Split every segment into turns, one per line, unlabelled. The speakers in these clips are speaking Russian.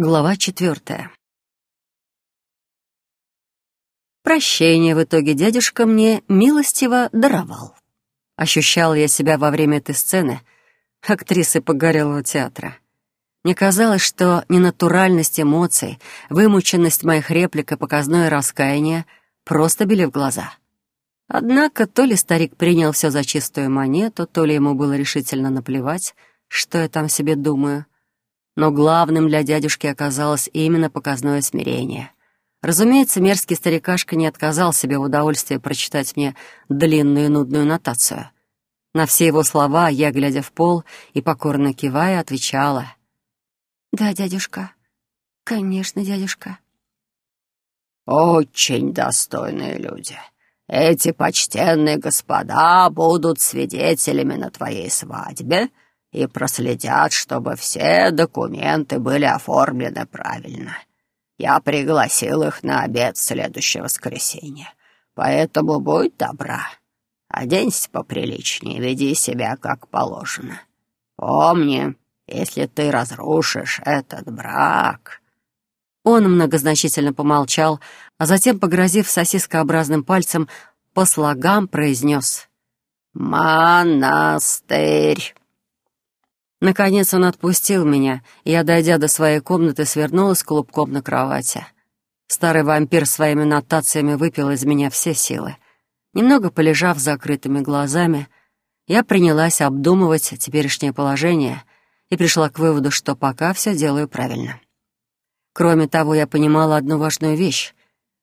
Глава четвертая. Прощение в итоге дядюшка мне милостиво даровал. Ощущал я себя во время этой сцены актрисой погорелого театра. Мне казалось, что ненатуральность эмоций, вымученность моих реплик и показное раскаяние просто били в глаза. Однако то ли старик принял все за чистую монету, то ли ему было решительно наплевать, что я там себе думаю — но главным для дядюшки оказалось именно показное смирение. Разумеется, мерзкий старикашка не отказал себе в удовольствии прочитать мне длинную и нудную нотацию. На все его слова я, глядя в пол и покорно кивая, отвечала. «Да, дядюшка. Конечно, дядюшка».
«Очень достойные люди. Эти почтенные господа будут свидетелями на твоей свадьбе», и проследят, чтобы все документы были оформлены правильно. Я пригласил их на обед в следующее воскресенье, поэтому будь добра, оденься поприличнее, веди себя как положено. Помни, если ты разрушишь этот брак...»
Он многозначительно помолчал, а затем, погрозив сосискообразным пальцем, по слогам произнес
«Монастырь».
Наконец он отпустил меня, и я, дойдя до своей комнаты, свернулась клубком на кровати. Старый вампир своими нотациями выпил из меня все силы. Немного полежав с закрытыми глазами, я принялась обдумывать теперешнее положение и пришла к выводу, что пока все делаю правильно. Кроме того, я понимала одну важную вещь.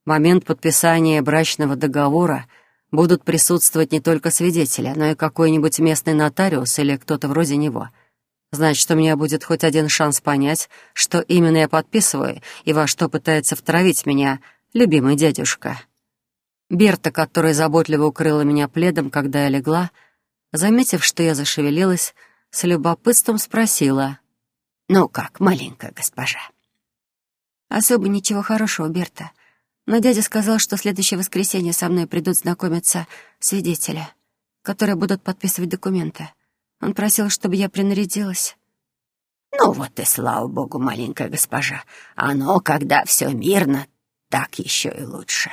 В момент подписания брачного договора будут присутствовать не только свидетели, но и какой-нибудь местный нотариус или кто-то вроде него — Значит, у меня будет хоть один шанс понять, что именно я подписываю и во что пытается втравить меня любимый дядюшка. Берта, которая заботливо укрыла меня пледом, когда я легла, заметив, что я зашевелилась, с любопытством спросила.
«Ну как, маленькая госпожа?»
«Особо ничего хорошего, Берта. Но дядя сказал, что следующее воскресенье со мной придут знакомиться свидетели, которые будут подписывать документы. Он просил, чтобы я принарядилась.
Ну вот и слава богу, маленькая госпожа. Оно, когда все мирно, так еще и лучше.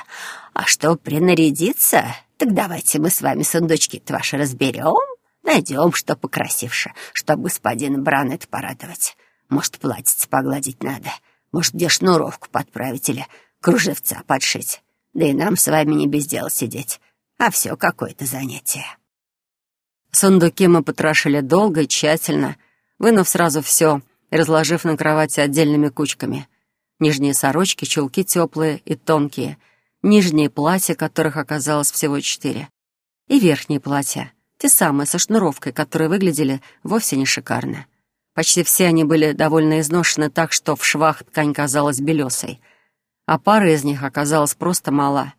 А что принарядиться, так давайте мы с вами сундучки-то ваши разберем, найдем, что покрасивше, чтобы господина Бранет порадовать. Может, платьице погладить надо, может, где шнуровку подправить или кружевца подшить. Да и нам с вами не без дела сидеть, а все какое-то занятие.
Сундуки мы потрошили долго и тщательно, вынув сразу все и разложив на кровати отдельными кучками. Нижние сорочки, чулки теплые и тонкие, нижние платья, которых оказалось всего четыре, и верхние платья, те самые со шнуровкой, которые выглядели вовсе не шикарно. Почти все они были довольно изношены так, что в швах ткань казалась белесой, а пара из них оказалась просто мала.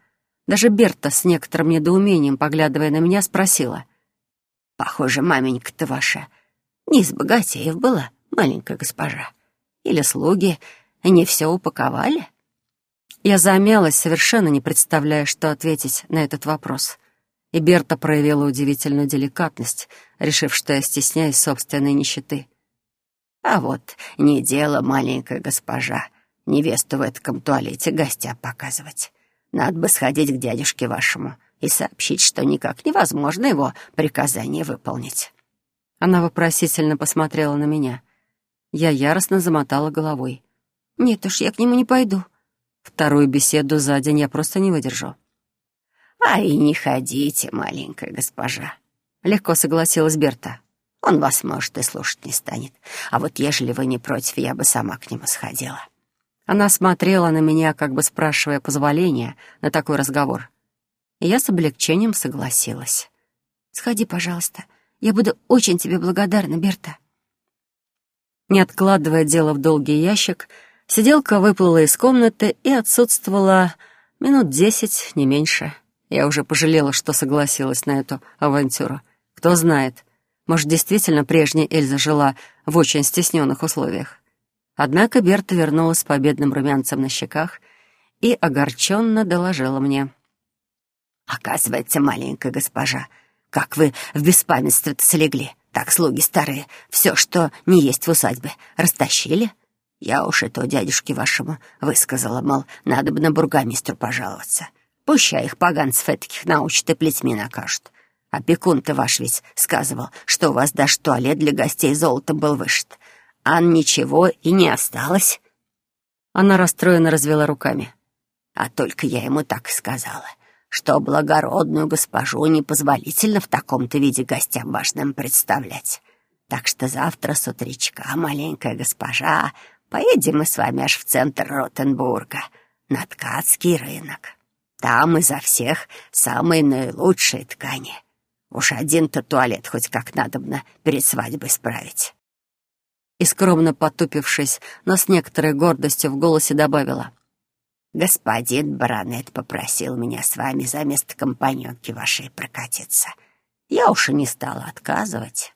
Даже Берта с некоторым недоумением, поглядывая на меня, спросила —
Похоже, маменька-то ваша не из богатеев была, маленькая госпожа. Или слуги не все упаковали?
Я замялась, совершенно не представляя, что ответить на этот вопрос. И Берта проявила удивительную деликатность, решив, что я стесняюсь собственной нищеты.
А вот не дело, маленькая госпожа, невесту в этом туалете гостям показывать. Надо бы сходить к дядюшке вашему и сообщить, что никак невозможно его приказание выполнить».
Она вопросительно посмотрела на меня. Я яростно замотала головой.
«Нет уж, я к нему не пойду».
Вторую беседу за день я просто не выдержу.
«А и не ходите, маленькая госпожа», —
легко согласилась Берта.
«Он вас, может, и слушать не станет. А вот ежели вы не против, я бы сама к нему сходила».
Она смотрела на меня, как бы спрашивая позволения на такой разговор я с облегчением согласилась.
«Сходи, пожалуйста. Я буду очень тебе благодарна, Берта».
Не откладывая дело в долгий ящик, сиделка выплыла из комнаты и отсутствовала минут десять, не меньше. Я уже пожалела, что согласилась на эту авантюру. Кто знает, может, действительно прежняя Эльза жила в очень стесненных условиях. Однако Берта вернулась с победным румянцем на щеках и огорченно доложила мне —
Оказывается, маленькая госпожа, как вы в беспамятстве-то слегли, так слуги старые все, что не есть в усадьбе, растащили. Я уж это дядюшке вашему высказала, мол, надо бы на бургомистру пожаловаться. Пущай их поганцев этих научат и плетьми накажут. Опекун-то ваш ведь сказывал, что у вас даже туалет для гостей золотом был вышит. А ничего и не осталось.
Она расстроенно развела руками.
А только я ему так и сказала, что благородную госпожу непозволительно в таком-то виде гостям важным представлять. Так что завтра с утречка, маленькая госпожа, поедем мы с вами аж в центр Ротенбурга, на ткацкий рынок. Там изо всех самые наилучшие ткани. Уж один-то туалет хоть как надобно перед свадьбой справить.
И скромно потупившись, но с некоторой гордостью в голосе добавила.
«Господин баронет попросил меня с вами за место компаньонки вашей прокатиться. Я уж и не стала отказывать».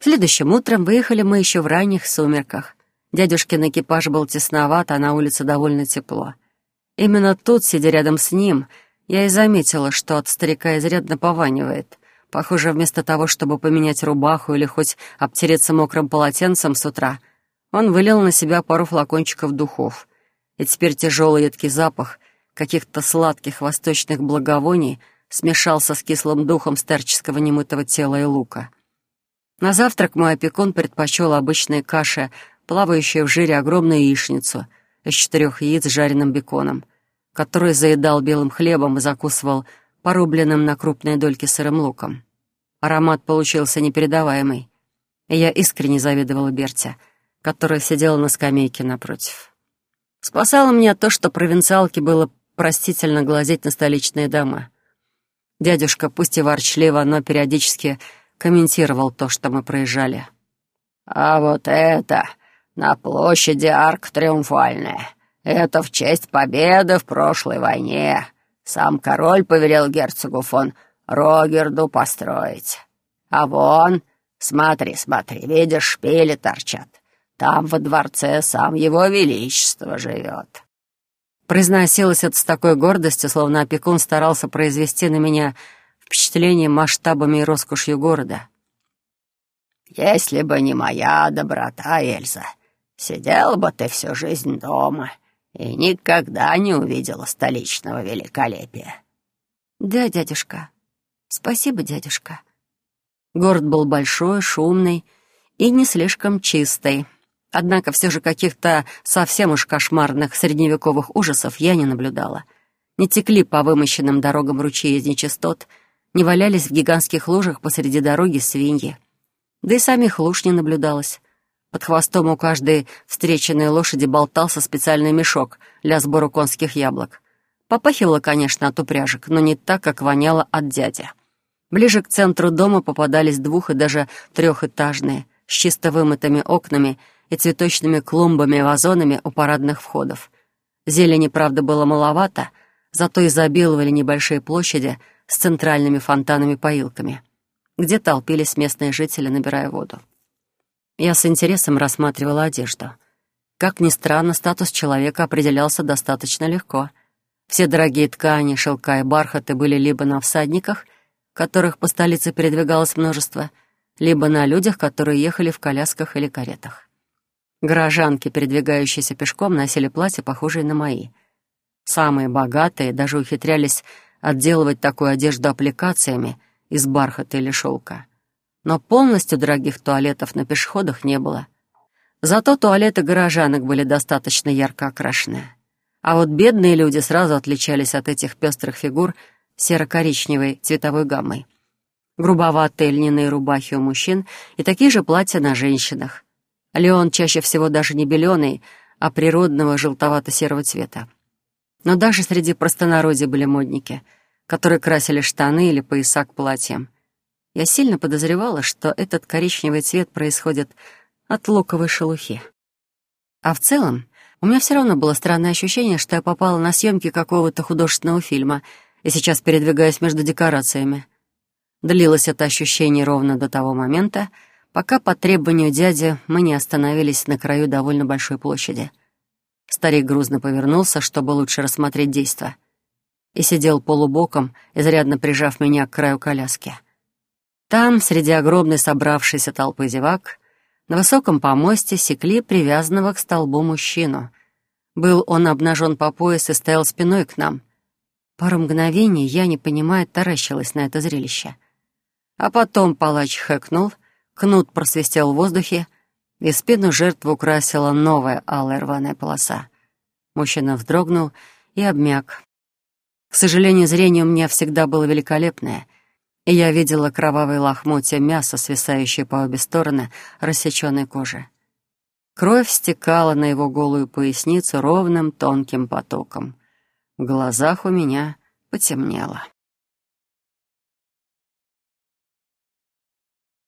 Следующим утром выехали мы еще в ранних сумерках. Дядюшкин экипаж был тесноват, а на улице довольно тепло. Именно тут, сидя рядом с ним, я и заметила, что от старика изрядно пованивает. Похоже, вместо того, чтобы поменять рубаху или хоть обтереться мокрым полотенцем с утра, он вылил на себя пару флакончиков духов. И теперь тяжелый едкий запах каких-то сладких восточных благовоний смешался с кислым духом старческого немытого тела и лука. На завтрак мой опекун предпочел обычные каши, плавающие в жире огромную яичницу из четырех яиц с жареным беконом — который заедал белым хлебом и закусывал порубленным на крупные дольки сырым луком. Аромат получился непередаваемый, и я искренне завидовала Берте, которая сидела на скамейке напротив. Спасало меня то, что провинциалке было простительно глазеть на столичные дома. Дядюшка, пусть и ворчливо, но периодически комментировал то, что мы проезжали.
«А вот это на площади арк триумфальная. Это в честь победы в прошлой войне. Сам король повелел герцогу фон Рогерду построить. А вон, смотри, смотри, видишь, шпили торчат. Там во дворце сам его величество живет.
Произносилось это с такой гордостью, словно опекун старался произвести на меня впечатление масштабами и роскошью города.
«Если бы не моя доброта, Эльза, сидела бы ты всю жизнь дома и никогда не увидела столичного великолепия».
«Да, дядюшка. Спасибо, дядюшка».
Город был большой, шумный и не слишком чистый. Однако все же каких-то совсем уж кошмарных средневековых ужасов я не наблюдала. Не текли по вымощенным дорогам ручьи из нечистот, не валялись в гигантских лужах посреди дороги свиньи. Да и самих луж не наблюдалось. Под хвостом у каждой встреченной лошади болтался специальный мешок для сбора конских яблок. Попахивало, конечно, от упряжек, но не так, как воняло от дяди. Ближе к центру дома попадались двух- и даже трехэтажные, с чисто вымытыми окнами и цветочными клумбами и вазонами у парадных входов. Зелени, правда, было маловато, зато изобиловали небольшие площади с центральными фонтанами-поилками, где толпились местные жители, набирая воду. Я с интересом рассматривала одежду. Как ни странно, статус человека определялся достаточно легко. Все дорогие ткани, шелка и бархаты были либо на всадниках, которых по столице передвигалось множество, либо на людях, которые ехали в колясках или каретах. Горожанки, передвигающиеся пешком, носили платья, похожие на мои. Самые богатые даже ухитрялись отделывать такую одежду аппликациями из бархата или шелка но полностью дорогих туалетов на пешеходах не было. Зато туалеты горожанок были достаточно ярко окрашены. А вот бедные люди сразу отличались от этих пестрых фигур серо-коричневой цветовой гаммой. Грубоватые льняные рубахи у мужчин и такие же платья на женщинах. Леон чаще всего даже не беленый, а природного желтовато-серого цвета. Но даже среди простонародья были модники, которые красили штаны или пояса к платьям. Я сильно подозревала, что этот коричневый цвет происходит от луковой шелухи. А в целом, у меня все равно было странное ощущение, что я попала на съемки какого-то художественного фильма и сейчас передвигаюсь между декорациями. Длилось это ощущение ровно до того момента, пока по требованию дяди мы не остановились на краю довольно большой площади. Старик грузно повернулся, чтобы лучше рассмотреть действо, и сидел полубоком, изрядно прижав меня к краю коляски. Там, среди огромной собравшейся толпы зевак, На высоком помосте секли привязанного к столбу мужчину. Был он обнажен по пояс и стоял спиной к нам. Пару мгновений я, не понимая, таращилась на это зрелище. А потом палач хэкнул, кнут просвистел в воздухе, и спину жертвы украсила новая алая рваная полоса. Мужчина вздрогнул и обмяк. К сожалению, зрение у меня всегда было великолепное, и я видела кровавые лохмотья мяса, свисающие по обе стороны рассеченной кожи. Кровь стекала на его голую поясницу ровным тонким потоком. В глазах у меня потемнело.